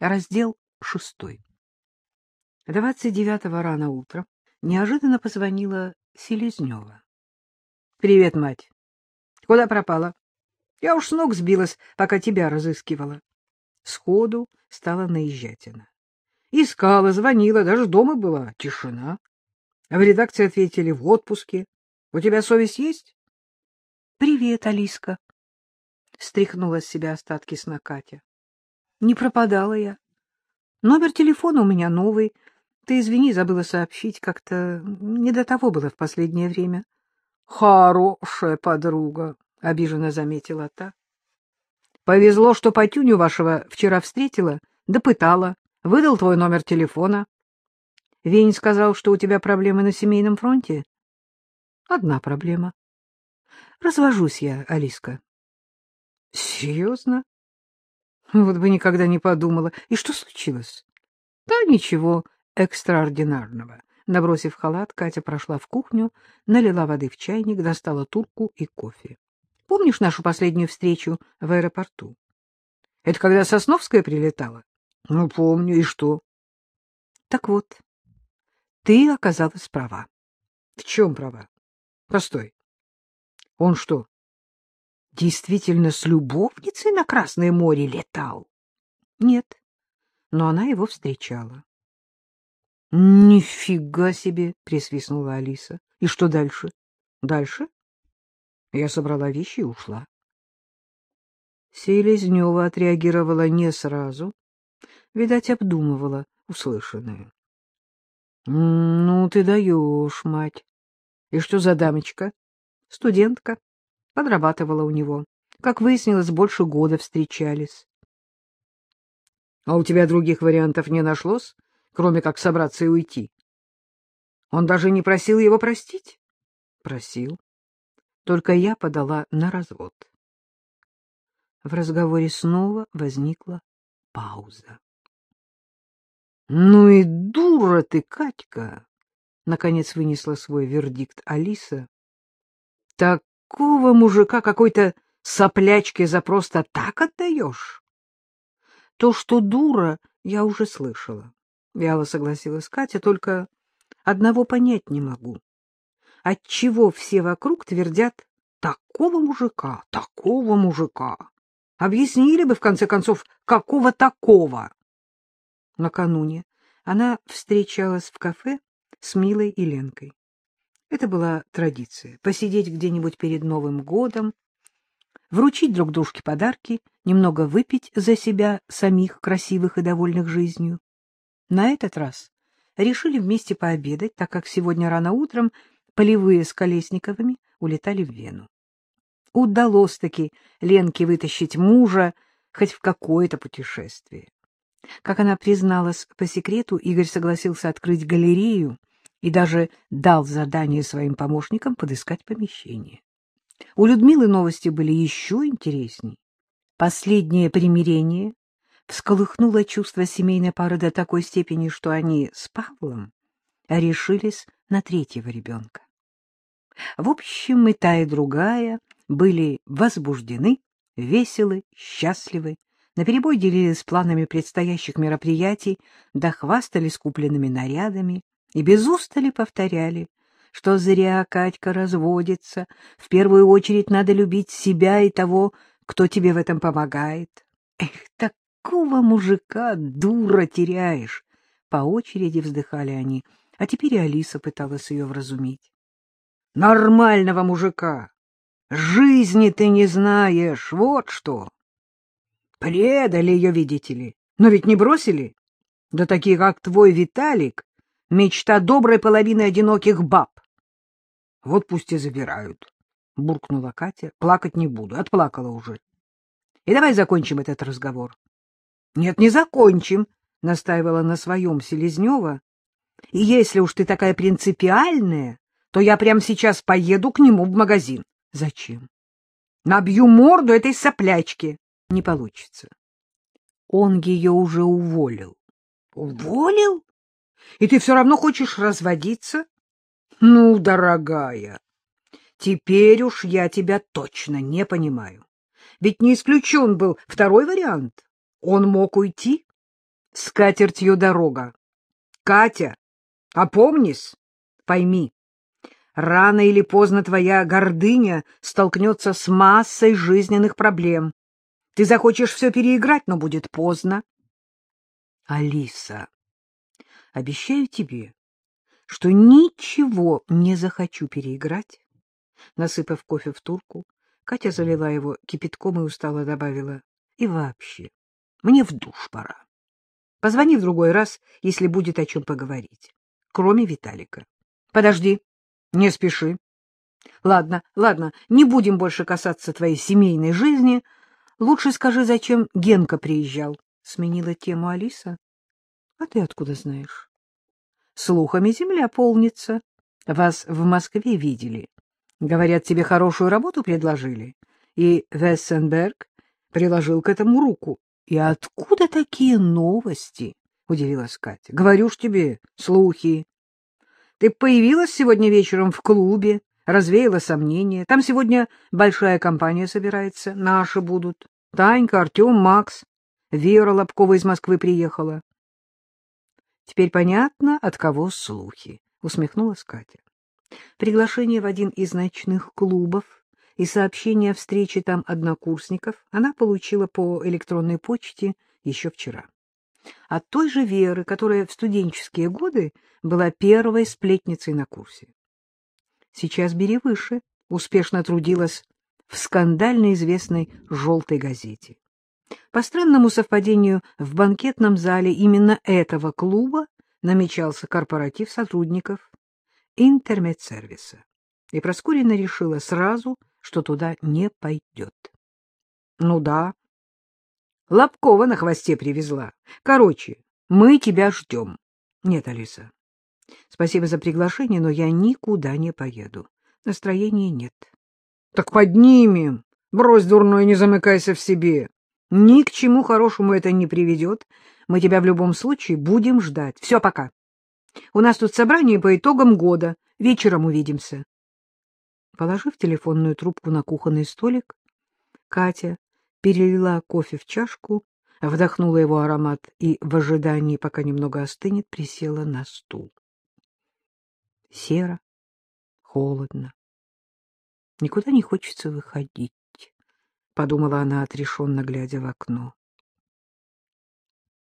Раздел шестой. Двадцать девятого рано утром неожиданно позвонила Селезнева. — Привет, мать. Куда пропала? Я уж с ног сбилась, пока тебя разыскивала. Сходу стала наезжать она. Искала, звонила, даже дома была. Тишина. А в редакции ответили — в отпуске. У тебя совесть есть? — Привет, Алиска. Стряхнула с себя остатки сна Катя. Не пропадала я. Номер телефона у меня новый. Ты, извини, забыла сообщить. Как-то не до того было в последнее время. — Хорошая подруга, — обиженно заметила та. — Повезло, что Патюню вашего вчера встретила, допытала, выдал твой номер телефона. Вень сказал, что у тебя проблемы на семейном фронте. — Одна проблема. Развожусь я, Алиска. — Серьезно? Вот бы никогда не подумала. И что случилось? Да ничего экстраординарного. Набросив халат, Катя прошла в кухню, налила воды в чайник, достала турку и кофе. Помнишь нашу последнюю встречу в аэропорту? Это когда Сосновская прилетала? Ну, помню. И что? Так вот, ты оказалась права. В чем права? Постой. Он что, действительно с любовницей на Красное море летал? Нет, но она его встречала. — Нифига себе! — присвистнула Алиса. — И что дальше? — Дальше? Я собрала вещи и ушла. Селезнева отреагировала не сразу. Видать, обдумывала услышанное. — Ну, ты даешь, мать. И что за дамочка? — Студентка. Подрабатывала у него. Как выяснилось, больше года встречались. — А у тебя других вариантов не нашлось, кроме как собраться и уйти? Он даже не просил его простить? — Просил. Только я подала на развод. В разговоре снова возникла пауза. — Ну и дура ты, Катька! — наконец вынесла свой вердикт Алиса. — Такого мужика какой-то соплячке за просто так отдаешь? — То, что дура, я уже слышала. Вяло согласилась Катя, только одного понять не могу. Отчего все вокруг твердят «такого мужика, такого мужика»? Объяснили бы, в конце концов, какого такого? Накануне она встречалась в кафе с Милой и Ленкой. Это была традиция — посидеть где-нибудь перед Новым годом, вручить друг дружке подарки, немного выпить за себя самих красивых и довольных жизнью. На этот раз решили вместе пообедать, так как сегодня рано утром полевые с Колесниковыми улетали в Вену. Удалось-таки Ленке вытащить мужа хоть в какое-то путешествие. Как она призналась по секрету, Игорь согласился открыть галерею и даже дал задание своим помощникам подыскать помещение. У Людмилы новости были еще интересней. Последнее примирение всколыхнуло чувство семейной пары до такой степени, что они с Павлом решились на третьего ребенка. В общем, и та, и другая были возбуждены, веселы, счастливы, наперебой делились планами предстоящих мероприятий, да хвастались купленными нарядами и без устали повторяли, что зря Катька разводится, в первую очередь надо любить себя и того, кто тебе в этом помогает. Эх, такого мужика, дура, теряешь! По очереди вздыхали они, а теперь и Алиса пыталась ее вразумить. Нормального мужика! Жизни ты не знаешь, вот что! Предали ее, видите ли, но ведь не бросили. Да такие, как твой Виталик, мечта доброй половины одиноких баб. Вот пусть и забирают, — буркнула Катя. Плакать не буду, отплакала уже. И давай закончим этот разговор. — Нет, не закончим, — настаивала на своем Селезнева. — И если уж ты такая принципиальная, то я прямо сейчас поеду к нему в магазин. — Зачем? — Набью морду этой соплячки не получится. Он ее уже уволил. Уволил? И ты все равно хочешь разводиться? Ну, дорогая, теперь уж я тебя точно не понимаю. Ведь не исключен был второй вариант. Он мог уйти, с катертью дорога. Катя, опомнись, пойми, рано или поздно твоя гордыня столкнется с массой жизненных проблем. Ты захочешь все переиграть, но будет поздно. Алиса, обещаю тебе, что ничего не захочу переиграть. Насыпав кофе в турку, Катя залила его кипятком и устало добавила. И вообще, мне в душ пора. Позвони в другой раз, если будет о чем поговорить. Кроме Виталика. Подожди, не спеши. Ладно, ладно, не будем больше касаться твоей семейной жизни. Лучше скажи, зачем Генка приезжал. Сменила тему Алиса. А ты откуда знаешь? Слухами земля полнится. Вас в Москве видели. Говорят, тебе хорошую работу предложили. И Вессенберг приложил к этому руку. — И откуда такие новости? — удивилась Катя. — Говорю ж тебе, слухи. Ты появилась сегодня вечером в клубе, развеяла сомнения. Там сегодня большая компания собирается, наши будут. Танька, Артем, Макс. Вера Лобкова из Москвы приехала. — Теперь понятно, от кого слухи, — усмехнулась Катя. Приглашение в один из ночных клубов и сообщение о встрече там однокурсников она получила по электронной почте еще вчера. От той же Веры, которая в студенческие годы была первой сплетницей на курсе. Сейчас бери выше, успешно трудилась в скандально известной «желтой газете». По странному совпадению, в банкетном зале именно этого клуба намечался корпоратив сотрудников интермедсервиса, и Проскурина решила сразу, что туда не пойдет. Ну да, Лобкова на хвосте привезла. Короче, мы тебя ждем. Нет, Алиса, спасибо за приглашение, но я никуда не поеду. Настроения нет. Так поднимем. Брось, дурной, не замыкайся в себе. Ни к чему хорошему это не приведет. Мы тебя в любом случае будем ждать. Все, пока. У нас тут собрание по итогам года. Вечером увидимся. Положив телефонную трубку на кухонный столик, Катя перелила кофе в чашку, вдохнула его аромат и в ожидании, пока немного остынет, присела на стул. Серо, холодно. Никуда не хочется выходить, — подумала она, отрешенно глядя в окно.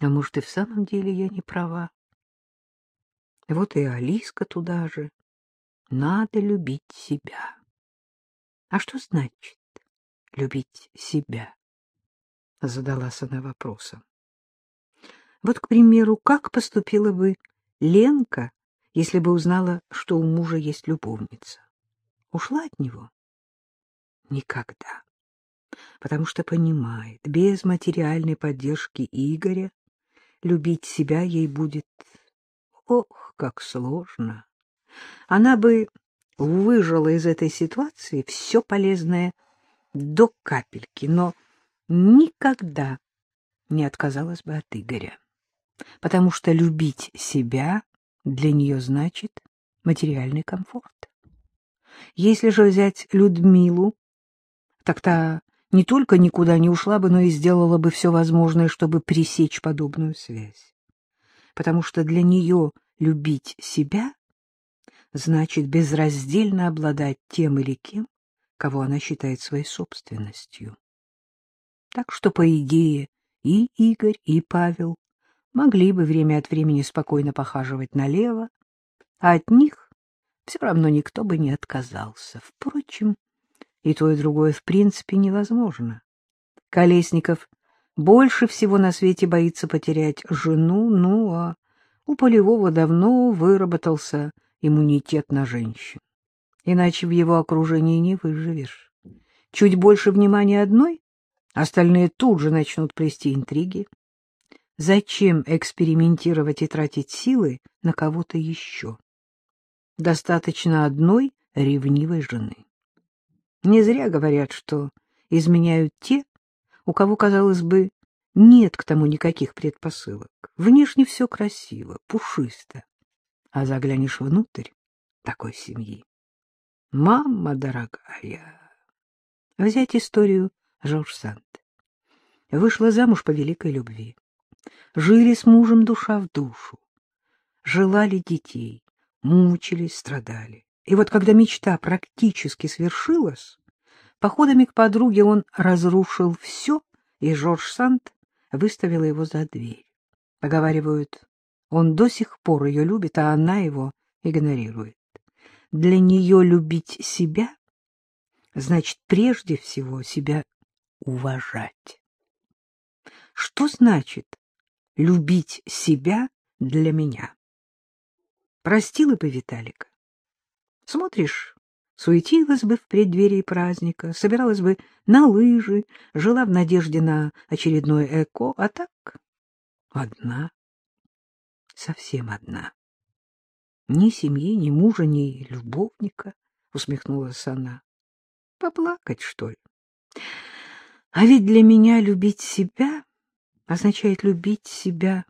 А может, и в самом деле я не права? Вот и Алиска туда же. Надо любить себя. А что значит любить себя? Задалась она вопросом. Вот, к примеру, как поступила бы Ленка, если бы узнала, что у мужа есть любовница? Ушла от него? Никогда. Потому что понимает, без материальной поддержки Игоря любить себя ей будет... Ох, как сложно! Она бы выжила из этой ситуации все полезное до капельки, но никогда не отказалась бы от Игоря, потому что любить себя для нее значит материальный комфорт. Если же взять Людмилу, так та не только никуда не ушла бы, но и сделала бы все возможное, чтобы пресечь подобную связь. Потому что для нее любить себя значит безраздельно обладать тем или кем, кого она считает своей собственностью. Так что, по идее, и Игорь, и Павел могли бы время от времени спокойно похаживать налево, а от них все равно никто бы не отказался. Впрочем, и то, и другое в принципе невозможно. Колесников больше всего на свете боится потерять жену, ну а у Полевого давно выработался иммунитет на женщин. Иначе в его окружении не выживешь. Чуть больше внимания одной, остальные тут же начнут плести интриги. Зачем экспериментировать и тратить силы на кого-то еще? Достаточно одной ревнивой жены. Не зря говорят, что изменяют те, у кого, казалось бы, нет к тому никаких предпосылок. Внешне все красиво, пушисто. А заглянешь внутрь такой семьи. Мама дорогая. Взять историю Жорж Санд. Вышла замуж по великой любви. жили с мужем душа в душу, желали детей, мучились, страдали. И вот когда мечта практически свершилась, походами к подруге он разрушил все, и Жорж Санд выставила его за дверь. Поговаривают, он до сих пор ее любит, а она его игнорирует. Для нее любить себя значит прежде всего себя уважать. Что значит любить себя для меня? Простила бы Виталика. Смотришь, суетилась бы в преддверии праздника, собиралась бы на лыжи, жила в надежде на очередное эко, а так одна, совсем одна. Ни семьи, ни мужа, ни любовника, — усмехнулась она. Поплакать, что ли? А ведь для меня любить себя означает любить себя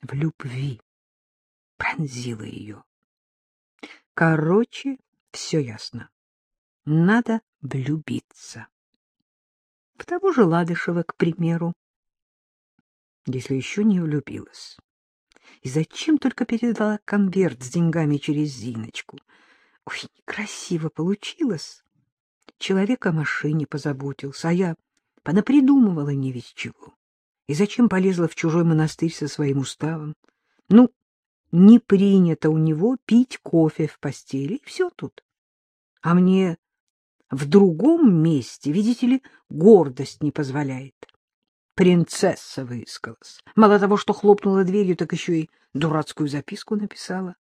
в любви. Пронзила ее. Короче, все ясно. Надо влюбиться. В того же Ладышева, к примеру. Если еще не влюбилась. И зачем только передала конверт с деньгами через Зиночку? Ой, некрасиво получилось. Человек о машине позаботился, а я понапридумывала не весь чего. И зачем полезла в чужой монастырь со своим уставом? Ну, не принято у него пить кофе в постели, и все тут. А мне в другом месте, видите ли, гордость не позволяет. Принцесса выискалась. Мало того, что хлопнула дверью, так еще и дурацкую записку написала.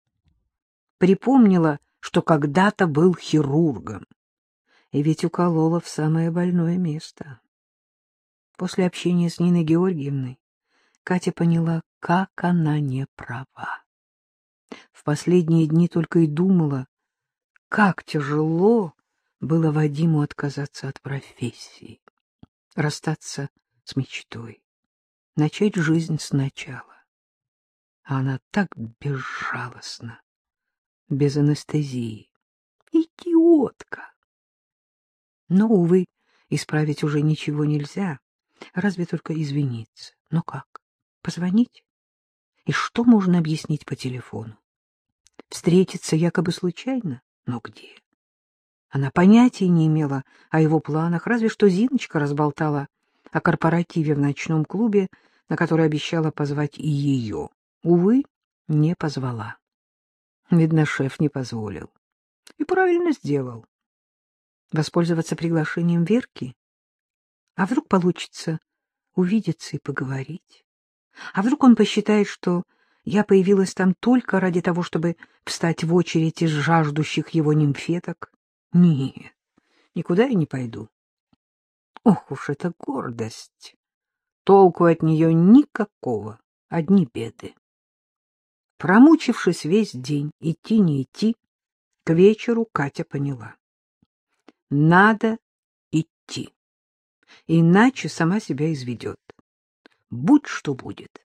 Припомнила, что когда-то был хирургом. И ведь уколола в самое больное место. После общения с Ниной Георгиевной Катя поняла, как она не права. В последние дни только и думала, как тяжело было Вадиму отказаться от профессии, расстаться с мечтой, начать жизнь сначала. А она так безжалостна, без анестезии. Идиотка! Но, увы, исправить уже ничего нельзя, разве только извиниться. Но как? Позвонить? И что можно объяснить по телефону? Встретиться якобы случайно? Но где? Она понятия не имела о его планах, разве что Зиночка разболтала о корпоративе в ночном клубе, на который обещала позвать и ее. Увы, не позвала. Видно, шеф не позволил. И правильно сделал воспользоваться приглашением Верки? А вдруг получится увидеться и поговорить? А вдруг он посчитает, что я появилась там только ради того, чтобы встать в очередь из жаждущих его нимфеток? Нет, никуда я не пойду. Ох уж эта гордость! Толку от нее никакого, одни беды. Промучившись весь день, идти не идти, к вечеру Катя поняла. Надо идти, иначе сама себя изведет. Будь что будет.